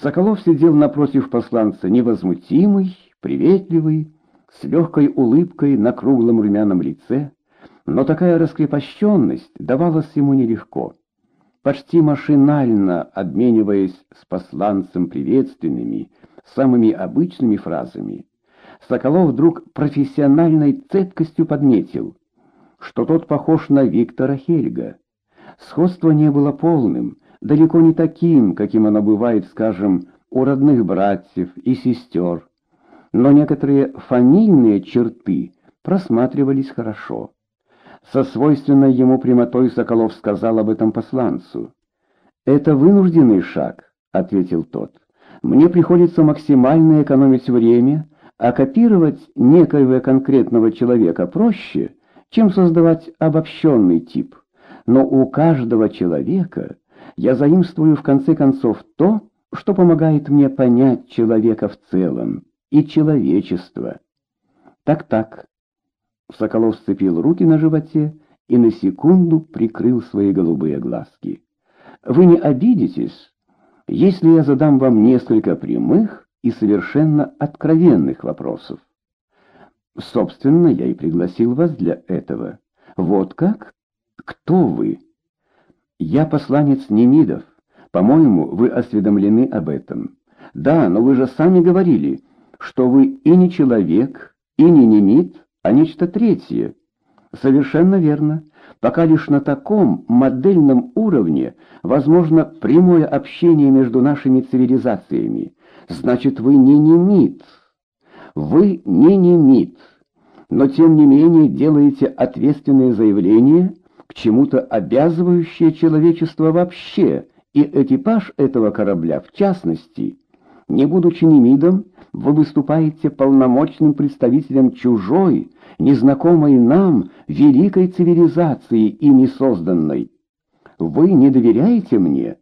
Соколов сидел напротив посланца невозмутимый, приветливый, с легкой улыбкой на круглом румяном лице, но такая раскрепощенность давалась ему нелегко. Почти машинально обмениваясь с посланцем приветственными, самыми обычными фразами, Соколов вдруг профессиональной цепкостью подметил, что тот похож на Виктора Хельга. Сходство не было полным, далеко не таким, каким оно бывает, скажем, у родных братьев и сестер, но некоторые фамильные черты просматривались хорошо. Со свойственной ему прямотой Соколов сказал об этом посланцу. «Это вынужденный шаг», — ответил тот. «Мне приходится максимально экономить время, а копировать некоего конкретного человека проще, чем создавать обобщенный тип. Но у каждого человека я заимствую в конце концов то, что помогает мне понять человека в целом и человечество. Так-так. Соколов сцепил руки на животе и на секунду прикрыл свои голубые глазки. Вы не обидитесь, если я задам вам несколько прямых и совершенно откровенных вопросов? Собственно, я и пригласил вас для этого. Вот как? Кто вы? Я посланец Немидов. По-моему, вы осведомлены об этом. Да, но вы же сами говорили, что вы и не человек, и не Немид, а нечто третье. Совершенно верно. Пока лишь на таком модельном уровне возможно прямое общение между нашими цивилизациями. Значит, вы не Немид. Вы не Немид, но тем не менее делаете ответственные заявления, к чему-то обязывающее человечество вообще, и экипаж этого корабля в частности. Не будучи Немидом, вы выступаете полномочным представителем чужой, незнакомой нам, великой цивилизации и несозданной. Вы не доверяете мне?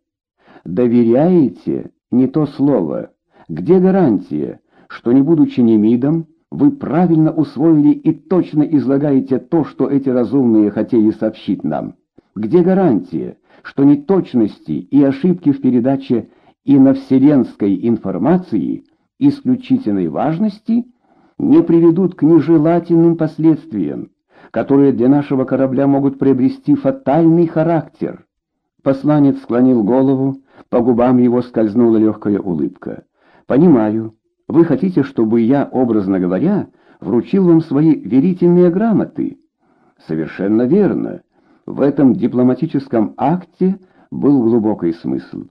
Доверяете — не то слово. Где гарантия, что, не будучи Немидом, вы правильно усвоили и точно излагаете то, что эти разумные хотели сообщить нам? Где гарантия, что неточности и ошибки в передаче иновселенской информации исключительной важности не приведут к нежелательным последствиям, которые для нашего корабля могут приобрести фатальный характер? Посланец склонил голову, по губам его скользнула легкая улыбка. «Понимаю». Вы хотите, чтобы я, образно говоря, вручил вам свои верительные грамоты? Совершенно верно. В этом дипломатическом акте был глубокий смысл.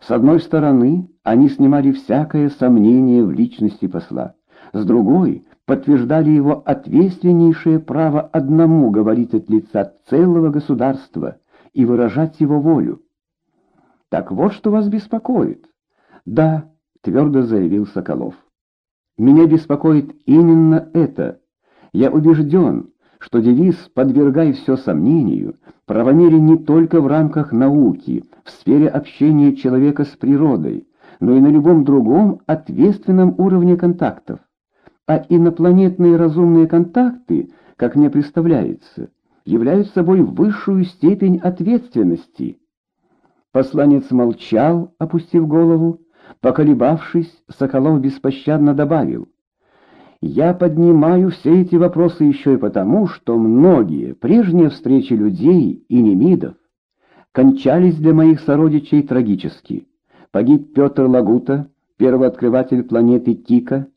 С одной стороны, они снимали всякое сомнение в личности посла. С другой, подтверждали его ответственнейшее право одному говорить от лица целого государства и выражать его волю. Так вот, что вас беспокоит. Да, твердо заявил Соколов. Меня беспокоит именно это. Я убежден, что девиз «подвергай все сомнению» правомерен не только в рамках науки, в сфере общения человека с природой, но и на любом другом ответственном уровне контактов. А инопланетные разумные контакты, как мне представляется, являются собой высшую степень ответственности. Посланец молчал, опустив голову, Поколебавшись, Соколов беспощадно добавил, «Я поднимаю все эти вопросы еще и потому, что многие прежние встречи людей и немидов кончались для моих сородичей трагически. Погиб Петр Лагута, первооткрыватель планеты Кика,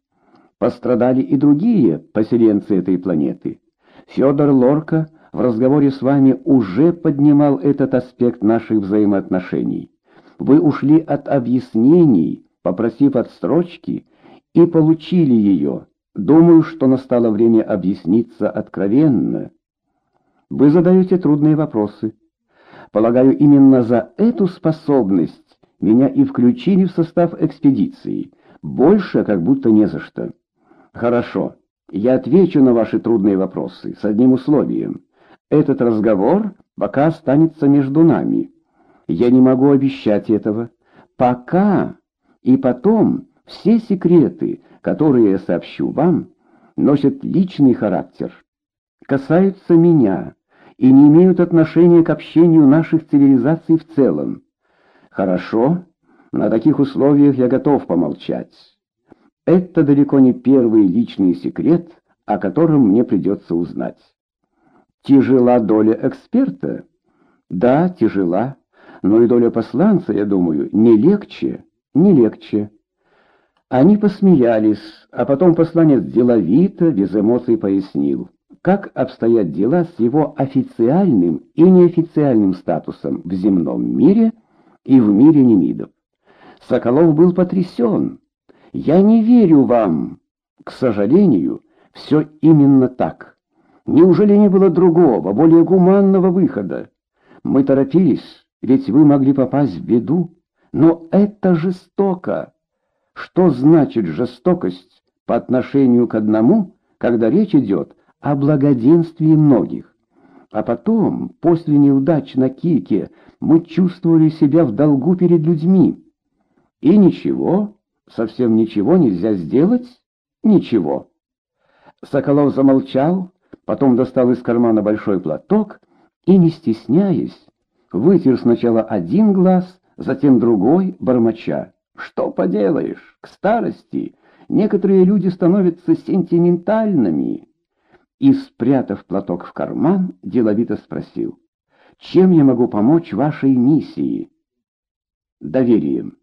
пострадали и другие поселенцы этой планеты. Федор Лорка в разговоре с вами уже поднимал этот аспект наших взаимоотношений. Вы ушли от объяснений, попросив отстрочки, и получили ее. Думаю, что настало время объясниться откровенно. Вы задаете трудные вопросы. Полагаю, именно за эту способность меня и включили в состав экспедиции. Больше как будто не за что. Хорошо, я отвечу на ваши трудные вопросы с одним условием. Этот разговор пока останется между нами. Я не могу обещать этого. Пока и потом все секреты, которые я сообщу вам, носят личный характер, касаются меня и не имеют отношения к общению наших цивилизаций в целом. Хорошо, На таких условиях я готов помолчать. Это далеко не первый личный секрет, о котором мне придется узнать. Тяжела доля эксперта? Да, тяжела. Но и доля посланца, я думаю, не легче, не легче. Они посмеялись, а потом посланец деловито, без эмоций пояснил, как обстоят дела с его официальным и неофициальным статусом в земном мире и в мире немидов. Соколов был потрясен. «Я не верю вам!» К сожалению, все именно так. Неужели не было другого, более гуманного выхода? Мы торопились, ведь вы могли попасть в беду. Но это жестоко. Что значит жестокость по отношению к одному, когда речь идет о благоденствии многих? А потом, после неудач на Кике, мы чувствовали себя в долгу перед людьми. И ничего, совсем ничего нельзя сделать? Ничего. Соколов замолчал, потом достал из кармана большой платок и, не стесняясь, вытер сначала один глаз, затем другой, бормоча. Что поделаешь, к старости некоторые люди становятся сентиментальными. И, спрятав платок в карман, деловито спросил, «Чем я могу помочь вашей миссии?» «Доверием».